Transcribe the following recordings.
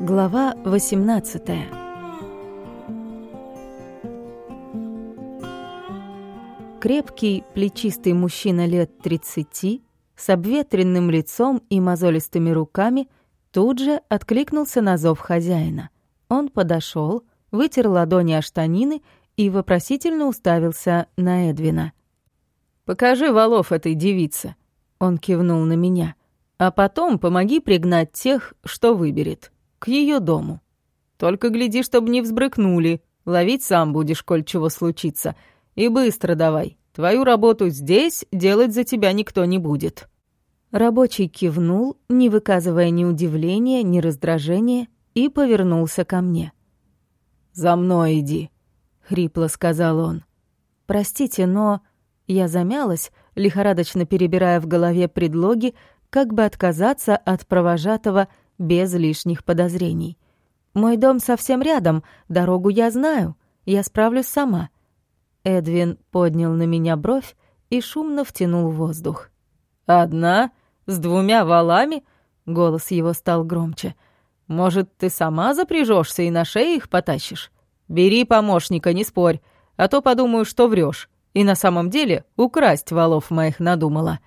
Глава 18 Крепкий, плечистый мужчина лет 30 с обветренным лицом и мозолистыми руками тут же откликнулся на зов хозяина. Он подошел, вытер ладони о штанины и вопросительно уставился на Эдвина. «Покажи валов этой девице», — он кивнул на меня. «А потом помоги пригнать тех, что выберет, к ее дому. Только гляди, чтобы не взбрыкнули, ловить сам будешь, коль чего случится. И быстро давай, твою работу здесь делать за тебя никто не будет». Рабочий кивнул, не выказывая ни удивления, ни раздражения, и повернулся ко мне. «За мной иди», — хрипло сказал он. «Простите, но...» Я замялась, лихорадочно перебирая в голове предлоги, как бы отказаться от провожатого без лишних подозрений. «Мой дом совсем рядом, дорогу я знаю, я справлюсь сама». Эдвин поднял на меня бровь и шумно втянул воздух. «Одна? С двумя валами?» Голос его стал громче. «Может, ты сама запряжешься и на шее их потащишь? Бери помощника, не спорь, а то подумаю, что врешь. И на самом деле украсть валов моих надумала.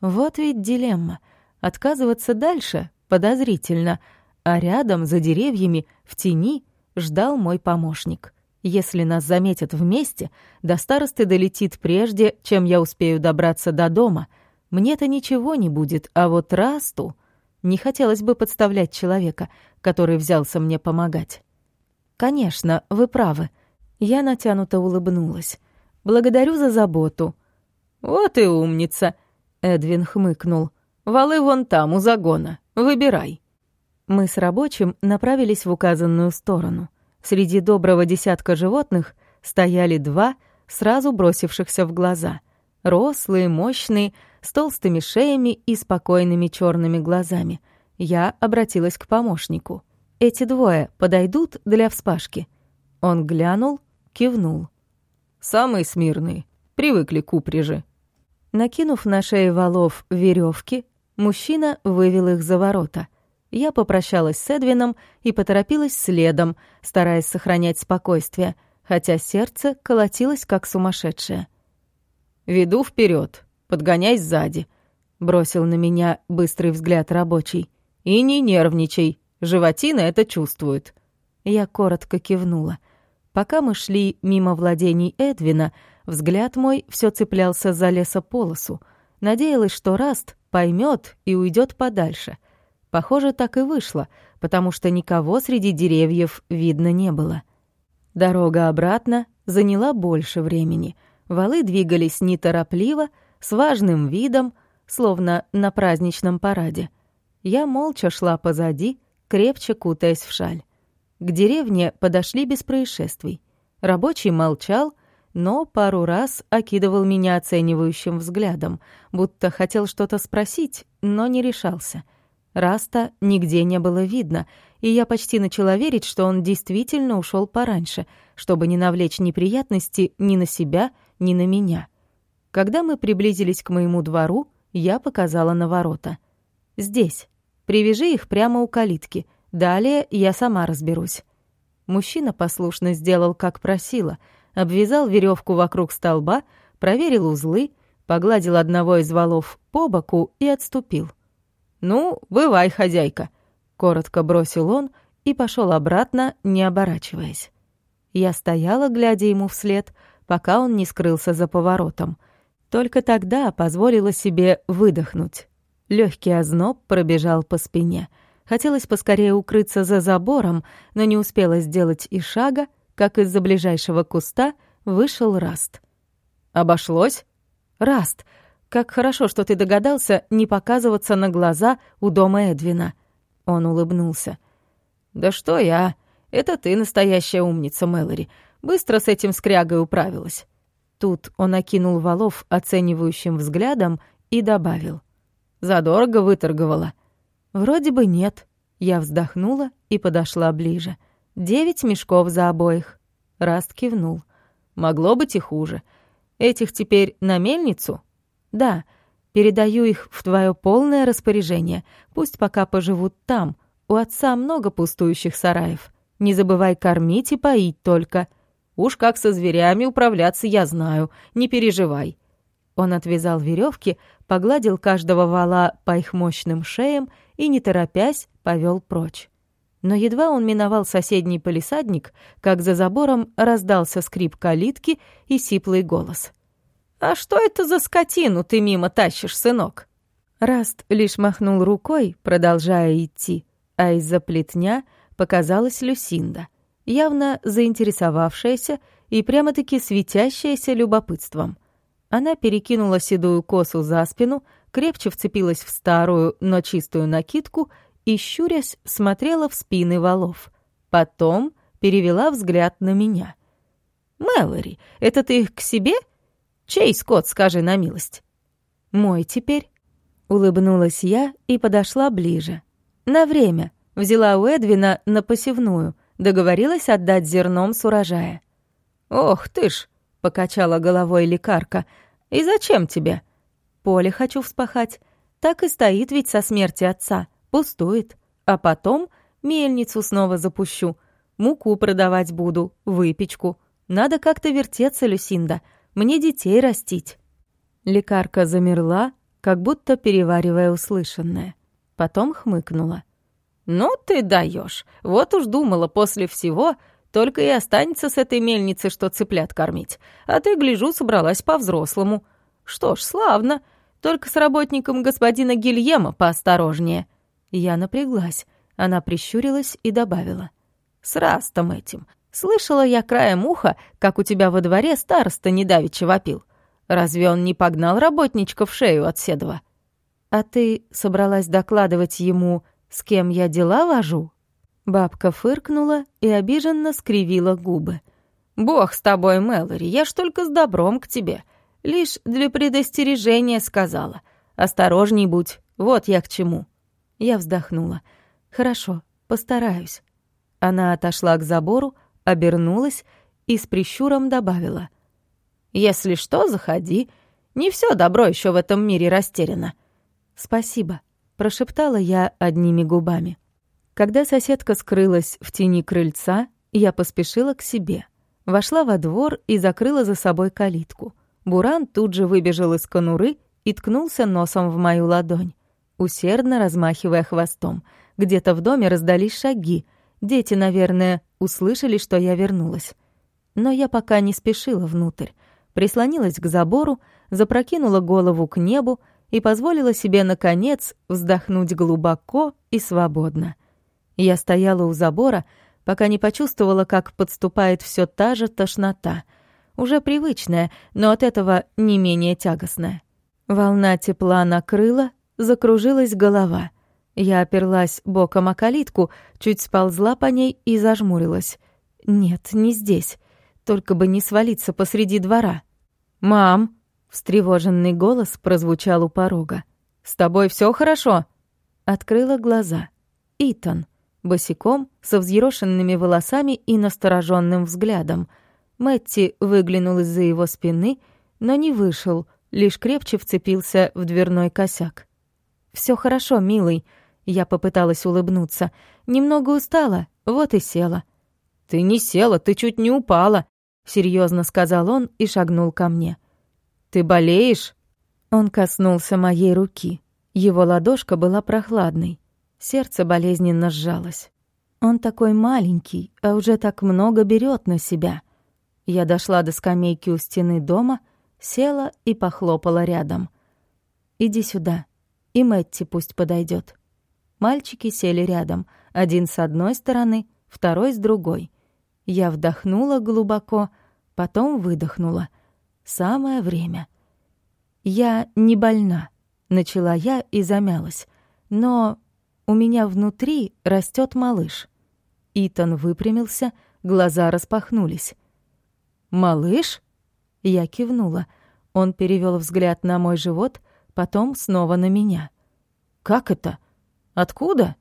Вот ведь дилемма. Отказываться дальше подозрительно, а рядом, за деревьями, в тени, ждал мой помощник. Если нас заметят вместе, до старосты долетит прежде, чем я успею добраться до дома. Мне-то ничего не будет, а вот Расту... Не хотелось бы подставлять человека, который взялся мне помогать. «Конечно, вы правы». Я натянуто улыбнулась. Благодарю за заботу». «Вот и умница», — Эдвин хмыкнул. «Валы вон там, у загона. Выбирай». Мы с рабочим направились в указанную сторону. Среди доброго десятка животных стояли два, сразу бросившихся в глаза. Рослые, мощные, с толстыми шеями и спокойными черными глазами. Я обратилась к помощнику. «Эти двое подойдут для вспашки?» Он глянул, кивнул. Самые смирные. Привыкли к упряжи. Накинув на шеи валов веревки, мужчина вывел их за ворота. Я попрощалась с Эдвином и поторопилась следом, стараясь сохранять спокойствие, хотя сердце колотилось как сумасшедшее. «Веду вперед, подгоняй сзади», — бросил на меня быстрый взгляд рабочий. «И не нервничай, животина это чувствует». Я коротко кивнула. Пока мы шли мимо владений Эдвина, взгляд мой все цеплялся за лесополосу. Надеялась, что Раст поймет и уйдет подальше. Похоже, так и вышло, потому что никого среди деревьев видно не было. Дорога обратно заняла больше времени. Валы двигались неторопливо, с важным видом, словно на праздничном параде. Я молча шла позади, крепче кутаясь в шаль. К деревне подошли без происшествий. Рабочий молчал, но пару раз окидывал меня оценивающим взглядом, будто хотел что-то спросить, но не решался. Раста нигде не было видно, и я почти начала верить, что он действительно ушел пораньше, чтобы не навлечь неприятности ни на себя, ни на меня. Когда мы приблизились к моему двору, я показала на ворота. «Здесь. Привяжи их прямо у калитки», Далее я сама разберусь. Мужчина послушно сделал, как просила, обвязал веревку вокруг столба, проверил узлы, погладил одного из валов по боку и отступил. «Ну, бывай, хозяйка», — коротко бросил он и пошел обратно, не оборачиваясь. Я стояла, глядя ему вслед, пока он не скрылся за поворотом. Только тогда позволила себе выдохнуть. Легкий озноб пробежал по спине — Хотелось поскорее укрыться за забором, но не успела сделать и шага, как из-за ближайшего куста вышел Раст. «Обошлось?» «Раст, как хорошо, что ты догадался не показываться на глаза у дома Эдвина». Он улыбнулся. «Да что я? Это ты настоящая умница, Мэлори. Быстро с этим скрягой управилась». Тут он окинул валов оценивающим взглядом и добавил. «Задорого выторговала». «Вроде бы нет». Я вздохнула и подошла ближе. «Девять мешков за обоих». Раст кивнул. «Могло быть и хуже. Этих теперь на мельницу?» «Да. Передаю их в твое полное распоряжение. Пусть пока поживут там. У отца много пустующих сараев. Не забывай кормить и поить только. Уж как со зверями управляться я знаю, не переживай». Он отвязал веревки, погладил каждого вала по их мощным шеям и, не торопясь, повел прочь. Но едва он миновал соседний полисадник, как за забором раздался скрип калитки и сиплый голос. «А что это за скотину ты мимо тащишь, сынок?» Раст лишь махнул рукой, продолжая идти, а из-за плетня показалась Люсинда, явно заинтересовавшаяся и прямо-таки светящаяся любопытством. Она перекинула седую косу за спину, крепче вцепилась в старую, но чистую накидку и, щурясь, смотрела в спины валов. Потом перевела взгляд на меня. «Мэлори, это ты их к себе? Чей скот, скажи на милость?» «Мой теперь». Улыбнулась я и подошла ближе. На время. Взяла у Эдвина на посевную. Договорилась отдать зерном с урожая. «Ох ты ж!» — покачала головой лекарка. «И зачем тебе?» «Поле хочу вспахать. Так и стоит ведь со смерти отца. Пустует. А потом мельницу снова запущу. Муку продавать буду, выпечку. Надо как-то вертеться, Люсинда. Мне детей растить». Лекарка замерла, как будто переваривая услышанное. Потом хмыкнула. «Ну ты даешь. Вот уж думала, после всего только и останется с этой мельницы, что цыплят кормить. А ты, гляжу, собралась по-взрослому. Что ж, славно. Только с работником господина Гильема поосторожнее». Я напряглась. Она прищурилась и добавила. «С растом этим. Слышала я краем уха, как у тебя во дворе староста недавеча вопил. Разве он не погнал работничка в шею от Седова? А ты собралась докладывать ему, с кем я дела вожу?» Бабка фыркнула и обиженно скривила губы. «Бог с тобой, Мэлори, я ж только с добром к тебе. Лишь для предостережения сказала. Осторожней будь, вот я к чему». Я вздохнула. «Хорошо, постараюсь». Она отошла к забору, обернулась и с прищуром добавила. Если что, заходи. Не все добро еще в этом мире растеряно». «Спасибо», — прошептала я одними губами. Когда соседка скрылась в тени крыльца, я поспешила к себе. Вошла во двор и закрыла за собой калитку. Буран тут же выбежал из конуры и ткнулся носом в мою ладонь, усердно размахивая хвостом. Где-то в доме раздались шаги. Дети, наверное, услышали, что я вернулась. Но я пока не спешила внутрь прислонилась к забору, запрокинула голову к небу и позволила себе, наконец, вздохнуть глубоко и свободно. Я стояла у забора, пока не почувствовала, как подступает все та же тошнота, уже привычная, но от этого не менее тягостная. Волна тепла накрыла, закружилась голова. Я оперлась боком о калитку, чуть сползла по ней и зажмурилась. Нет, не здесь. Только бы не свалиться посреди двора. «Мам!» — встревоженный голос прозвучал у порога. «С тобой все хорошо?» Открыла глаза. Итан. Босиком, со взъерошенными волосами и настороженным взглядом. Мэтти выглянул из-за его спины, но не вышел, лишь крепче вцепился в дверной косяк. Все хорошо, милый», — я попыталась улыбнуться. «Немного устала, вот и села». «Ты не села, ты чуть не упала», серьезно сказал он и шагнул ко мне. Ты болеешь? Он коснулся моей руки. Его ладошка была прохладной. Сердце болезненно сжалось. Он такой маленький, а уже так много берет на себя. Я дошла до скамейки у стены дома, села и похлопала рядом. «Иди сюда, и Мэтти пусть подойдет. Мальчики сели рядом, один с одной стороны, второй с другой. Я вдохнула глубоко, потом выдохнула. Самое время. «Я не больна», — начала я и замялась. «Но у меня внутри растет малыш». Итан выпрямился, глаза распахнулись. «Малыш?» Я кивнула. Он перевел взгляд на мой живот, потом снова на меня. «Как это? Откуда?»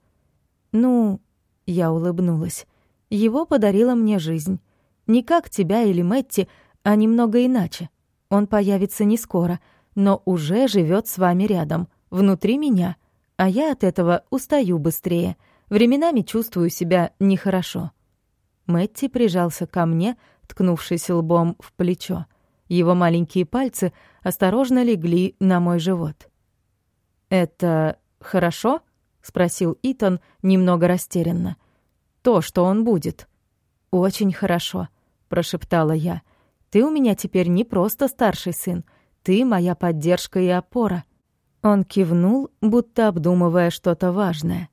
«Ну...» — я улыбнулась. Его подарила мне жизнь. Не как тебя или Мэтти, а немного иначе. Он появится не скоро, но уже живет с вами рядом, внутри меня, а я от этого устаю быстрее. Временами чувствую себя нехорошо. Мэтти прижался ко мне, ткнувшись лбом в плечо. Его маленькие пальцы осторожно легли на мой живот. «Это хорошо?» — спросил Итан немного растерянно. «То, что он будет». «Очень хорошо», — прошептала я. «Ты у меня теперь не просто старший сын. Ты моя поддержка и опора». Он кивнул, будто обдумывая что-то важное.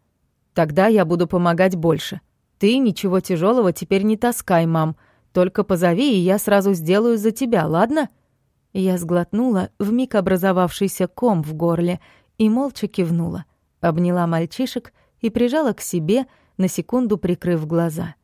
«Тогда я буду помогать больше. Ты ничего тяжелого теперь не таскай, мам. Только позови, и я сразу сделаю за тебя, ладно?» Я сглотнула вмиг образовавшийся ком в горле и молча кивнула, обняла мальчишек и прижала к себе, на секунду прикрыв глаза.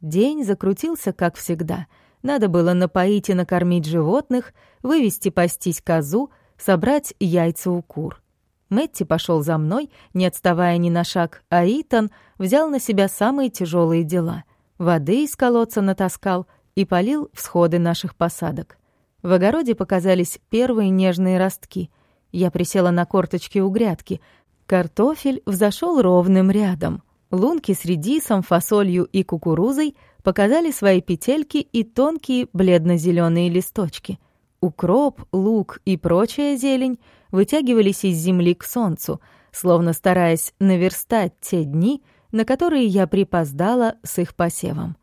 День закрутился, как всегда. Надо было напоить и накормить животных, вывести пастись козу, собрать яйца у кур. Мэтти пошел за мной, не отставая ни на шаг, а Итан взял на себя самые тяжелые дела. Воды из колодца натаскал и полил всходы наших посадок. В огороде показались первые нежные ростки. Я присела на корточки у грядки. Картофель взошел ровным рядом. Лунки с редисом, фасолью и кукурузой показали свои петельки и тонкие бледно зеленые листочки. Укроп, лук и прочая зелень вытягивались из земли к солнцу, словно стараясь наверстать те дни, на которые я припоздала с их посевом.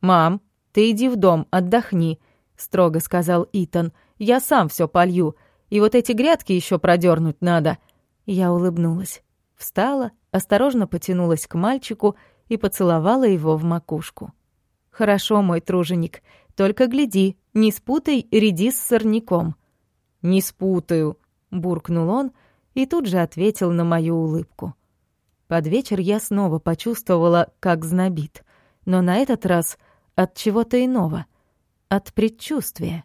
«Мам, ты иди в дом, отдохни», — строго сказал Итан. «Я сам все полью, и вот эти грядки еще продернуть надо». Я улыбнулась, встала, осторожно потянулась к мальчику и поцеловала его в макушку. «Хорошо, мой труженик, только гляди, не спутай редис с сорняком». «Не спутаю», — буркнул он и тут же ответил на мою улыбку. Под вечер я снова почувствовала, как знобит, но на этот раз от чего-то иного, от предчувствия.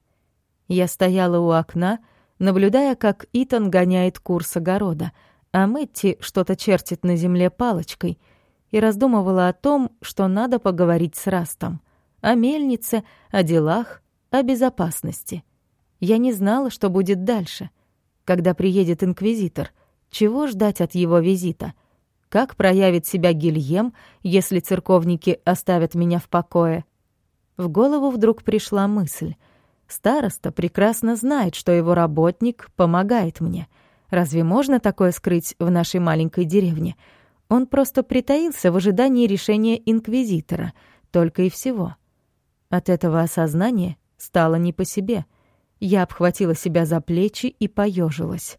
Я стояла у окна, наблюдая, как Итан гоняет курс огорода, а Мэтти что-то чертит на земле палочкой, и раздумывала о том, что надо поговорить с Растом. О мельнице, о делах, о безопасности. Я не знала, что будет дальше. Когда приедет инквизитор, чего ждать от его визита? Как проявит себя Гильем, если церковники оставят меня в покое? В голову вдруг пришла мысль. Староста прекрасно знает, что его работник помогает мне. Разве можно такое скрыть в нашей маленькой деревне? Он просто притаился в ожидании решения инквизитора, только и всего. От этого осознания стало не по себе. Я обхватила себя за плечи и поежилась.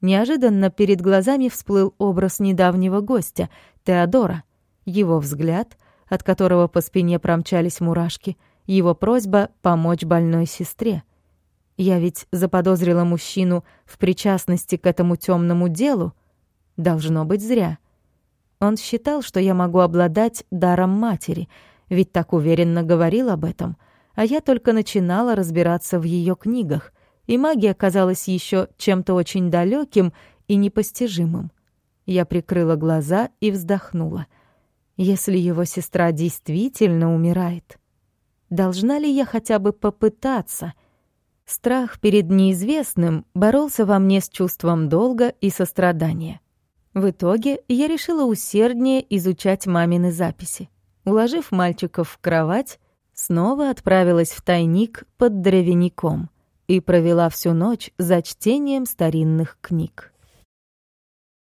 Неожиданно перед глазами всплыл образ недавнего гостя, Теодора. Его взгляд, от которого по спине промчались мурашки, его просьба помочь больной сестре. Я ведь заподозрила мужчину в причастности к этому темному делу. Должно быть зря. Он считал, что я могу обладать даром матери — ведь так уверенно говорил об этом, а я только начинала разбираться в ее книгах, и магия казалась еще чем-то очень далеким и непостижимым. Я прикрыла глаза и вздохнула. Если его сестра действительно умирает, должна ли я хотя бы попытаться? Страх перед неизвестным боролся во мне с чувством долга и сострадания. В итоге я решила усерднее изучать мамины записи. Уложив мальчиков в кровать, снова отправилась в тайник под дровяником и провела всю ночь за чтением старинных книг.